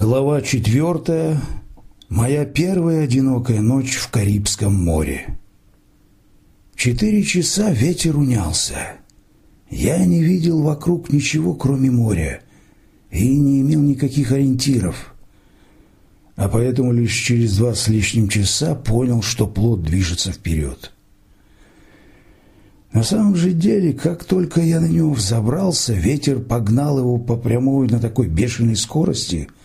Глава четвертая. Моя первая одинокая ночь в Карибском море. четыре часа ветер унялся. Я не видел вокруг ничего, кроме моря, и не имел никаких ориентиров. А поэтому лишь через два с лишним часа понял, что плод движется вперед. На самом же деле, как только я на него взобрался, ветер погнал его по прямой на такой бешеной скорости –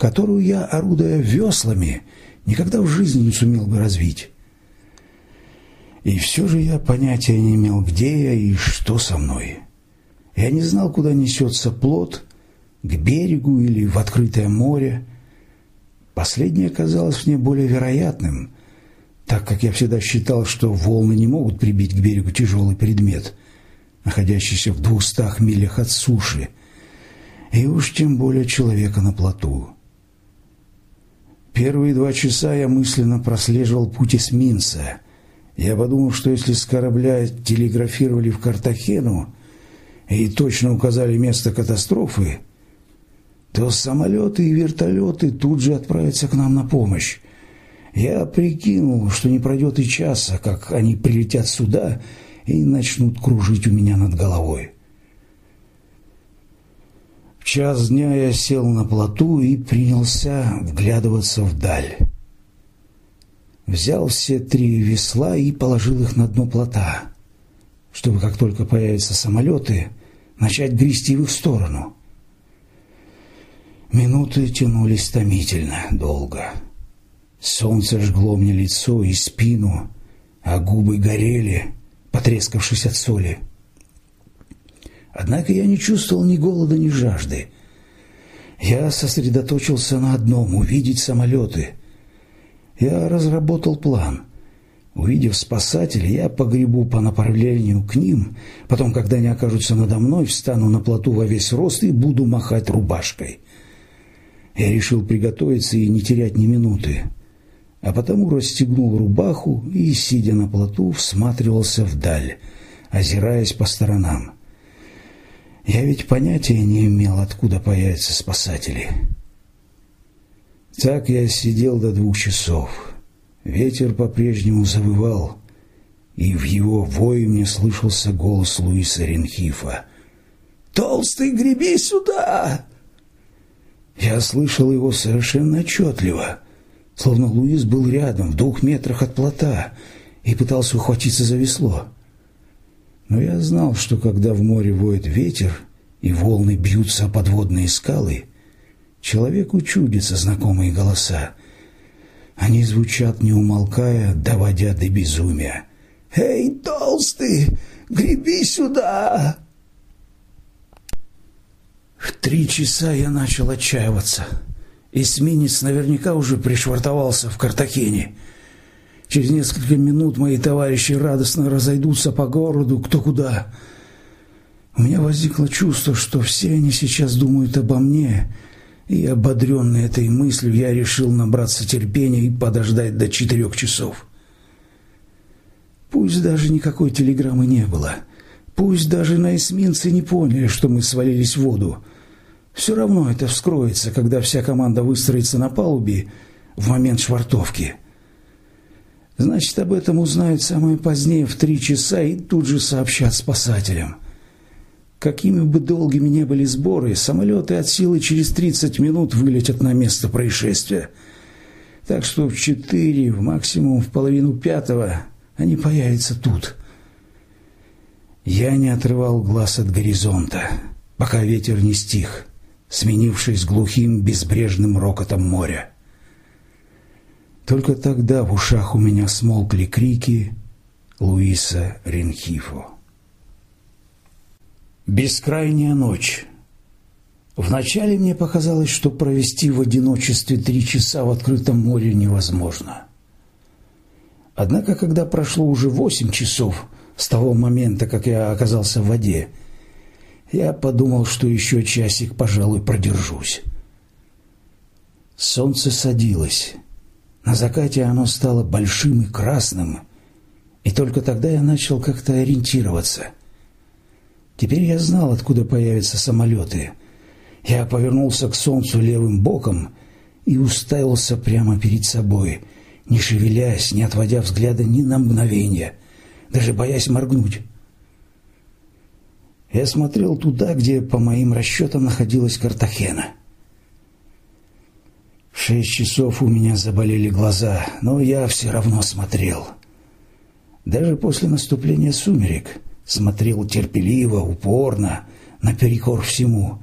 которую я, орудуя веслами, никогда в жизни не сумел бы развить. И все же я понятия не имел, где я и что со мной. Я не знал, куда несется плод, к берегу или в открытое море. Последнее казалось мне более вероятным, так как я всегда считал, что волны не могут прибить к берегу тяжелый предмет, находящийся в двухстах милях от суши, и уж тем более человека на плоту. Первые два часа я мысленно прослеживал путь эсминца. Я подумал, что если с корабля телеграфировали в Картахену и точно указали место катастрофы, то самолеты и вертолеты тут же отправятся к нам на помощь. Я прикинул, что не пройдет и часа, как они прилетят сюда и начнут кружить у меня над головой час дня я сел на плоту и принялся вглядываться вдаль. Взял все три весла и положил их на дно плота, чтобы, как только появятся самолеты, начать грести в их сторону. Минуты тянулись томительно, долго. Солнце жгло мне лицо и спину, а губы горели, потрескавшись от соли. Однако я не чувствовал ни голода, ни жажды. Я сосредоточился на одном — увидеть самолеты. Я разработал план. Увидев спасателей, я погребу по направлению к ним, потом, когда они окажутся надо мной, встану на плоту во весь рост и буду махать рубашкой. Я решил приготовиться и не терять ни минуты, а потому расстегнул рубаху и, сидя на плоту, всматривался вдаль, озираясь по сторонам. Я ведь понятия не имел, откуда появятся спасатели. Так я сидел до двух часов. Ветер по-прежнему завывал, и в его вое мне слышался голос Луиса Ренхифа. «Толстый, греби сюда!» Я слышал его совершенно отчетливо, словно Луис был рядом, в двух метрах от плота, и пытался ухватиться за весло. Но я знал, что когда в море воет ветер и волны бьются о подводные скалы, человеку чудятся знакомые голоса. Они звучат, не умолкая, доводя до безумия. «Эй, толстый, греби сюда!» В три часа я начал отчаиваться. Эсминец наверняка уже пришвартовался в Картахене. Через несколько минут мои товарищи радостно разойдутся по городу кто куда. У меня возникло чувство, что все они сейчас думают обо мне, и, ободренный этой мыслью, я решил набраться терпения и подождать до четырех часов. Пусть даже никакой телеграммы не было, пусть даже на эсминце не поняли, что мы свалились в воду, все равно это вскроется, когда вся команда выстроится на палубе в момент швартовки – Значит, об этом узнают самое позднее в три часа и тут же сообщат спасателям. Какими бы долгими ни были сборы, самолеты от силы через 30 минут вылетят на место происшествия. Так что в четыре, в максимум в половину пятого они появятся тут. Я не отрывал глаз от горизонта, пока ветер не стих, сменившись глухим безбрежным рокотом моря. Только тогда в ушах у меня смолкли крики Луиса Ренхифо. Бескрайняя ночь. Вначале мне показалось, что провести в одиночестве три часа в открытом море невозможно. Однако, когда прошло уже восемь часов с того момента, как я оказался в воде, я подумал, что еще часик, пожалуй, продержусь. Солнце садилось. На закате оно стало большим и красным, и только тогда я начал как-то ориентироваться. Теперь я знал, откуда появятся самолеты, Я повернулся к солнцу левым боком и уставился прямо перед собой, не шевелясь, не отводя взгляда ни на мгновение, даже боясь моргнуть. Я смотрел туда, где, по моим расчетам, находилась Картахена. В шесть часов у меня заболели глаза, но я все равно смотрел. Даже после наступления сумерек смотрел терпеливо, упорно, наперекор всему.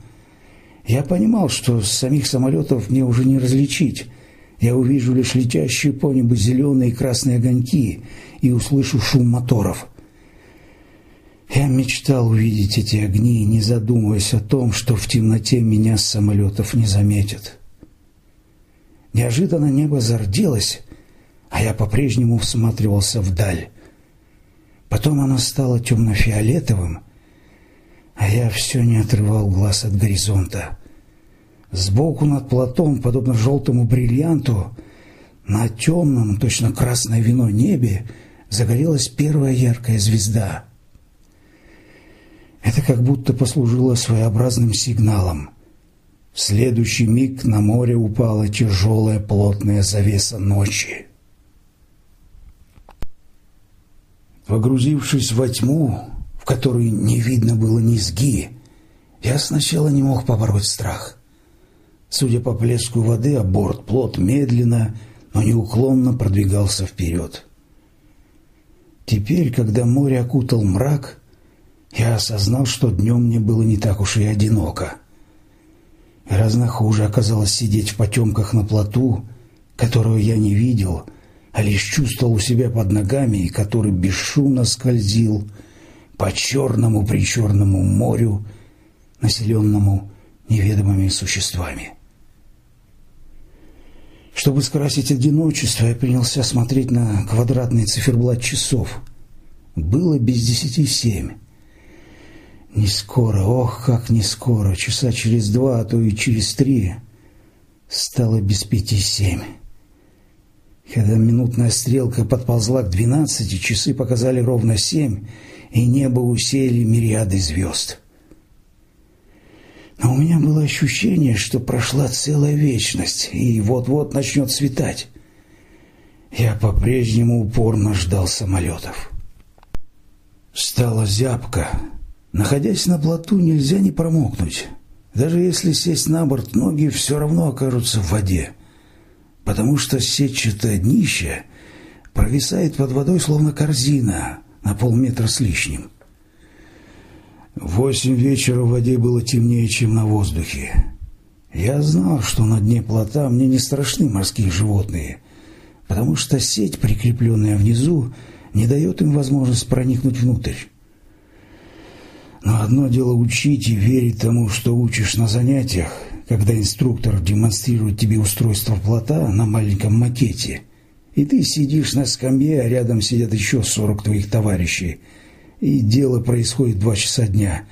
Я понимал, что с самих самолетов мне уже не различить. Я увижу лишь летящие по небу зеленые и красные огоньки и услышу шум моторов. Я мечтал увидеть эти огни, не задумываясь о том, что в темноте меня с самолетов не заметят. Неожиданно небо зарделось, а я по-прежнему всматривался вдаль. Потом оно стало темно-фиолетовым, а я все не отрывал глаз от горизонта. Сбоку над платом, подобно желтому бриллианту, на темном, точно красное вино небе загорелась первая яркая звезда. Это как будто послужило своеобразным сигналом. В следующий миг на море упала тяжелая плотная завеса ночи. Погрузившись во тьму, в которой не видно было низги, я сначала не мог побороть страх. Судя по плеску воды, а борт плот медленно, но неуклонно продвигался вперед. Теперь, когда море окутал мрак, я осознал, что днем мне было не так уж и одиноко. Гораздо хуже оказалось сидеть в потемках на плоту, которого я не видел — а лишь чувствовал у себя под ногами, и который бесшумно скользил по черному-причерному морю, населенному неведомыми существами. Чтобы скрасить одиночество, я принялся смотреть на квадратный циферблат часов. Было без десяти семь. Не скоро, ох, как не скоро, часа через два, а то и через три, стало без пяти семь. Когда минутная стрелка подползла к двенадцати, часы показали ровно семь, и небо усеяли мириады звезд. Но у меня было ощущение, что прошла целая вечность, и вот-вот начнет светать. Я по-прежнему упорно ждал самолетов. Стало зябко. Находясь на плоту, нельзя не промокнуть. Даже если сесть на борт, ноги все равно окажутся в воде потому что сетчатое днище провисает под водой, словно корзина на полметра с лишним. Восемь вечера в воде было темнее, чем на воздухе. Я знал, что на дне плота мне не страшны морские животные, потому что сеть, прикрепленная внизу, не дает им возможность проникнуть внутрь. Но одно дело учить и верить тому, что учишь на занятиях, когда инструктор демонстрирует тебе устройство плота на маленьком макете, и ты сидишь на скамье, а рядом сидят еще сорок твоих товарищей, и дело происходит два часа дня.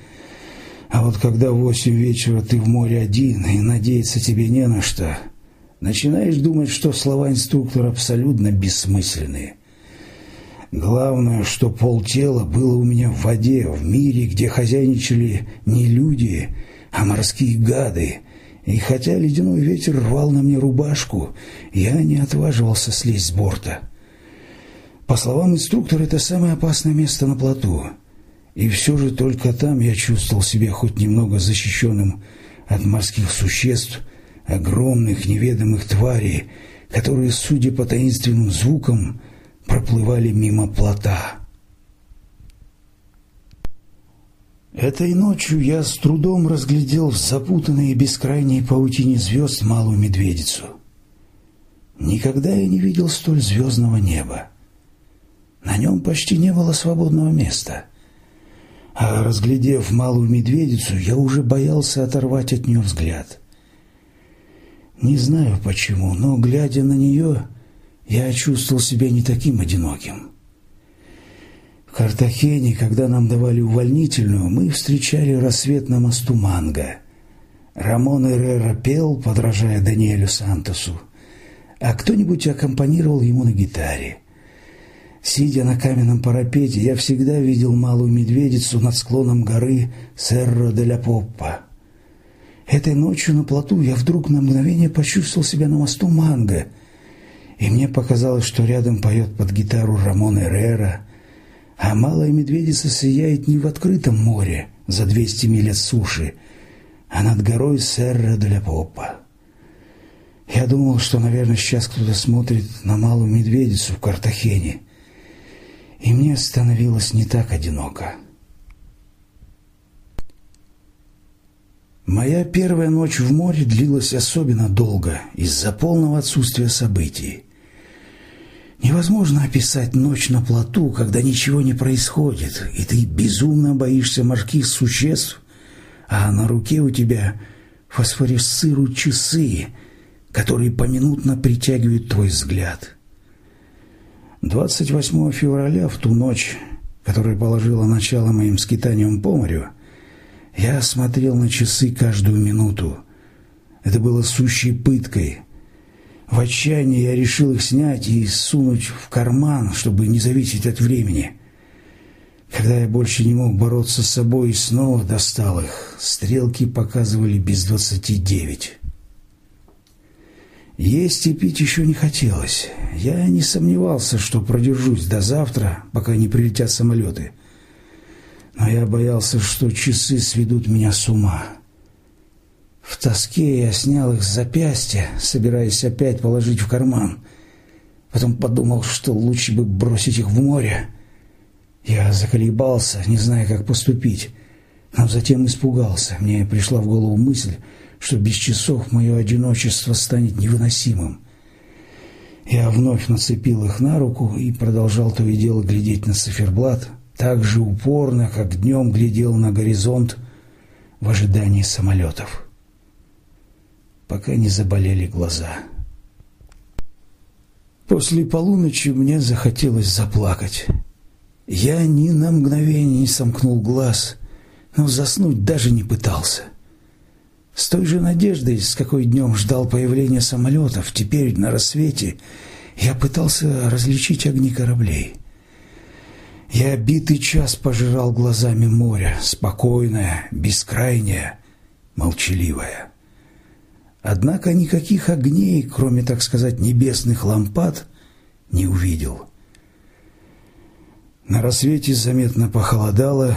А вот когда в восемь вечера ты в море один, и надеяться тебе не на что, начинаешь думать, что слова инструктора абсолютно бессмысленные. Главное, что полтела было у меня в воде, в мире, где хозяйничали не люди, а морские гады, и хотя ледяной ветер рвал на мне рубашку, я не отваживался слезть с борта. По словам инструктора, это самое опасное место на плоту. И все же только там я чувствовал себя хоть немного защищенным от морских существ, огромных неведомых тварей, которые, судя по таинственным звукам, проплывали мимо плота. Этой ночью я с трудом разглядел в запутанной и бескрайней паутине звезд малую медведицу. Никогда я не видел столь звездного неба. На нем почти не было свободного места. А разглядев малую медведицу, я уже боялся оторвать от нее взгляд. Не знаю почему, но, глядя на нее, я чувствовал себя не таким одиноким. Картахене, когда нам давали увольнительную, мы встречали рассвет на мосту Манго. Рамон Эррера пел, подражая Даниэлю Сантосу, а кто-нибудь аккомпанировал ему на гитаре. Сидя на каменном парапете, я всегда видел малую медведицу над склоном горы Серро де ла Поппа. Этой ночью на плоту я вдруг на мгновение почувствовал себя на мосту Манго, и мне показалось, что рядом поет под гитару Рамон Эррера, а малая медведица сияет не в открытом море за 200 миль от суши, а над горой Серра де ля Попа. Я думал, что, наверное, сейчас кто-то смотрит на малую медведицу в Картахене, и мне становилось не так одиноко. Моя первая ночь в море длилась особенно долго из-за полного отсутствия событий. Невозможно описать ночь на плоту, когда ничего не происходит, и ты безумно боишься морских существ, а на руке у тебя фосфоресцируют часы, которые поминутно притягивают твой взгляд. 28 февраля, в ту ночь, которая положила начало моим скитаниям по морю, я смотрел на часы каждую минуту. Это было сущей пыткой. В отчаянии я решил их снять и сунуть в карман, чтобы не зависеть от времени. Когда я больше не мог бороться с собой и снова достал их, стрелки показывали без двадцати девять. Есть и пить еще не хотелось. Я не сомневался, что продержусь до завтра, пока не прилетят самолеты — но я боялся, что часы сведут меня с ума. В тоске я снял их с запястья, собираясь опять положить в карман. Потом подумал, что лучше бы бросить их в море. Я заколебался, не зная, как поступить, но затем испугался. Мне пришла в голову мысль, что без часов мое одиночество станет невыносимым. Я вновь нацепил их на руку и продолжал то и дело глядеть на циферблат — так же упорно, как днем глядел на горизонт в ожидании самолетов, пока не заболели глаза. После полуночи мне захотелось заплакать. Я ни на мгновение не сомкнул глаз, но заснуть даже не пытался. С той же надеждой, с какой днем ждал появления самолетов, теперь на рассвете я пытался различить огни кораблей — я битый час пожирал глазами море, спокойное, бескрайнее, молчаливое. Однако никаких огней, кроме, так сказать, небесных лампад, не увидел. На рассвете заметно похолодало,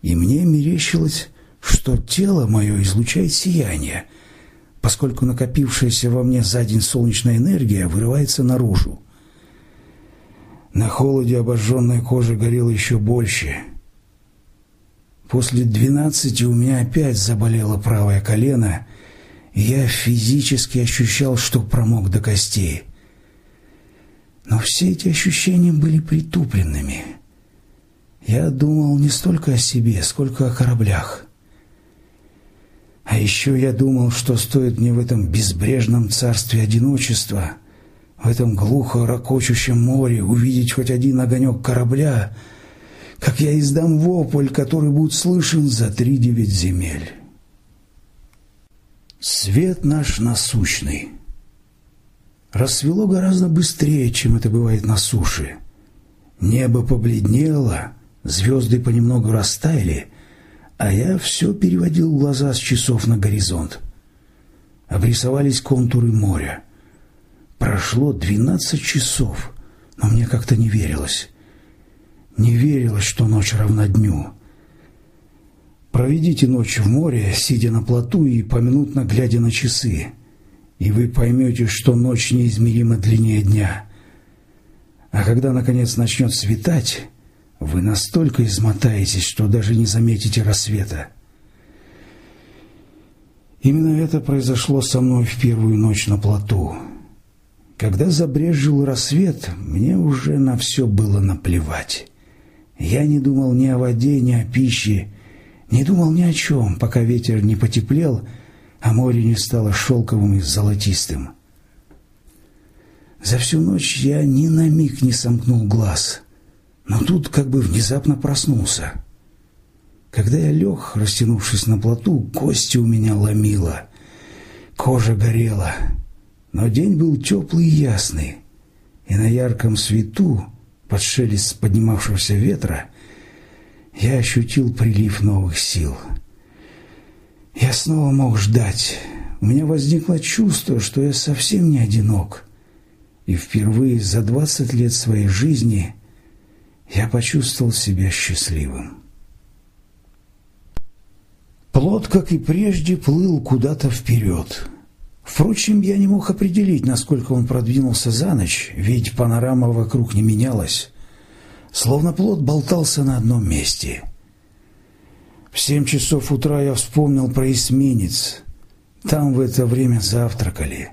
и мне мерещилось, что тело мое излучает сияние, поскольку накопившаяся во мне за день солнечная энергия вырывается наружу. На холоде обожженная кожа горела еще больше. После двенадцати у меня опять заболело правое колено, я физически ощущал, что промок до костей. Но все эти ощущения были притупленными. Я думал не столько о себе, сколько о кораблях. А еще я думал, что стоит мне в этом безбрежном царстве одиночества — в этом глухо ракочущем море увидеть хоть один огонек корабля, как я издам вопль, который будет слышен за три девять земель. Свет наш насущный. Рассвело гораздо быстрее, чем это бывает на суше. Небо побледнело, звезды понемногу растаяли, а я все переводил глаза с часов на горизонт. Обрисовались контуры моря. Прошло двенадцать часов, но мне как-то не верилось. Не верилось, что ночь равна дню. Проведите ночь в море, сидя на плоту и поминутно глядя на часы, и вы поймете, что ночь неизмеримо длиннее дня. А когда, наконец, начнет светать, вы настолько измотаетесь, что даже не заметите рассвета. Именно это произошло со мной в первую ночь на плоту. Когда забрежил рассвет, мне уже на все было наплевать. Я не думал ни о воде, ни о пище, не думал ни о чем, пока ветер не потеплел, а море не стало шелковым и золотистым. За всю ночь я ни на миг не сомкнул глаз, но тут как бы внезапно проснулся. Когда я лег, растянувшись на плоту, кости у меня ломило, кожа горела — но день был теплый и ясный, и на ярком свету, под шелест поднимавшегося ветра, я ощутил прилив новых сил. Я снова мог ждать. У меня возникло чувство, что я совсем не одинок. И впервые за двадцать лет своей жизни я почувствовал себя счастливым. Плод, как и прежде, плыл куда-то вперед. Впрочем, я не мог определить, насколько он продвинулся за ночь, ведь панорама вокруг не менялась. Словно плод болтался на одном месте. В семь часов утра я вспомнил про эсминец. Там в это время завтракали.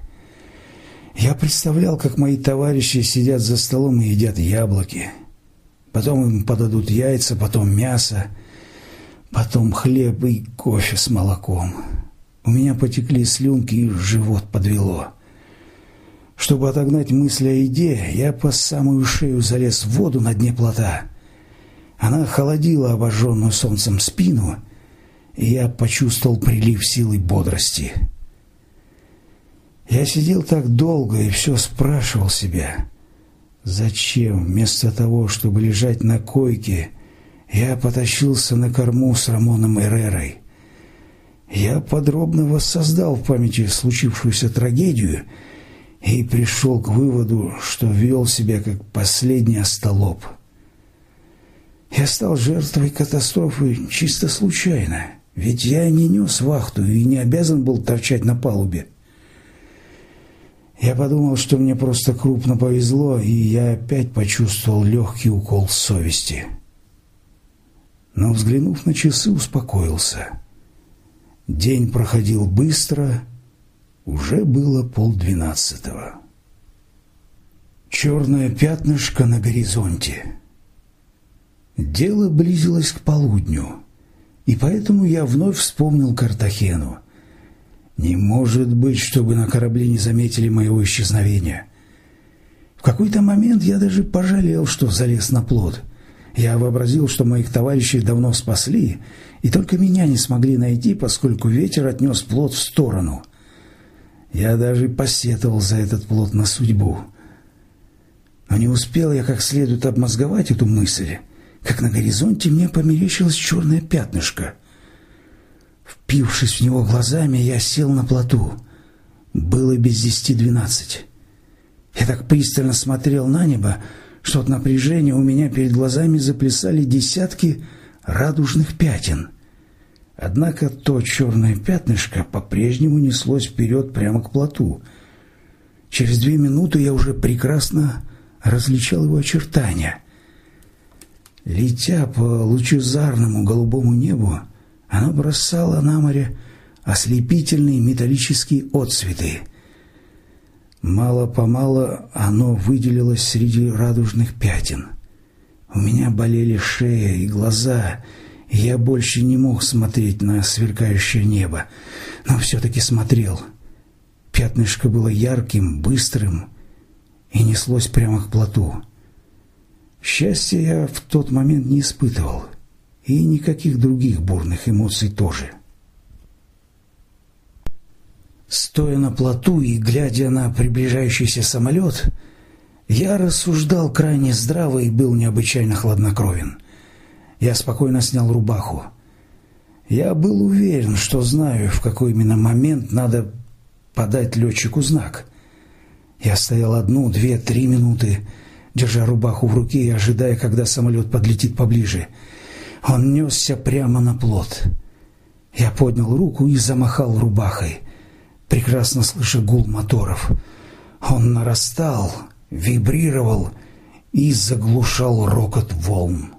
Я представлял, как мои товарищи сидят за столом и едят яблоки. Потом им подадут яйца, потом мясо, потом хлеб и кофе с молоком. У меня потекли слюнки и живот подвело. Чтобы отогнать мысли о еде, я по самую шею залез в воду на дне плота. Она холодила обожженную солнцем спину, и я почувствовал прилив силы бодрости. Я сидел так долго и все спрашивал себя, зачем вместо того, чтобы лежать на койке, я потащился на корму с Рамоном Эрерой. Я подробно воссоздал в памяти случившуюся трагедию и пришел к выводу, что вел себя как последний остолоп. Я стал жертвой катастрофы чисто случайно, ведь я не нес вахту и не обязан был торчать на палубе. Я подумал, что мне просто крупно повезло, и я опять почувствовал легкий укол совести. Но, взглянув на часы, успокоился. День проходил быстро, уже было полдвенадцатого. Черное пятнышко на горизонте. Дело близилось к полудню, и поэтому я вновь вспомнил Картахену. Не может быть, чтобы на корабле не заметили моего исчезновения. В какой-то момент я даже пожалел, что залез на плот. Я вообразил, что моих товарищей давно спасли, и только меня не смогли найти, поскольку ветер отнес плот в сторону. Я даже посетовал за этот плот на судьбу. Но не успел я как следует обмозговать эту мысль, как на горизонте мне померещилось черное пятнышко — Впившись в него глазами, я сел на плоту. Было без десяти двенадцать. Я так пристально смотрел на небо, что от напряжения у меня перед глазами заплясали десятки радужных пятен. Однако то черное пятнышко по-прежнему неслось вперед прямо к плоту. Через две минуты я уже прекрасно различал его очертания. Летя по лучезарному голубому небу, оно бросало на море ослепительные металлические отсветы. Мало-помалу оно выделилось среди радужных пятен. У меня болели шея и глаза, и я больше не мог смотреть на сверкающее небо, но все-таки смотрел. Пятнышко было ярким, быстрым и неслось прямо к плоту. Счастья я в тот момент не испытывал и никаких других бурных эмоций тоже. Стоя на плоту и глядя на приближающийся самолет, я рассуждал крайне здраво и был необычайно хладнокровен. Я спокойно снял рубаху. Я был уверен, что знаю, в какой именно момент надо подать летчику знак. Я стоял одну, две, три минуты, держа рубаху в руке и ожидая, когда самолет подлетит поближе — он несся прямо на плот. Я поднял руку и замахал рубахой, прекрасно слыша гул моторов. Он нарастал, вибрировал и заглушал рокот волн.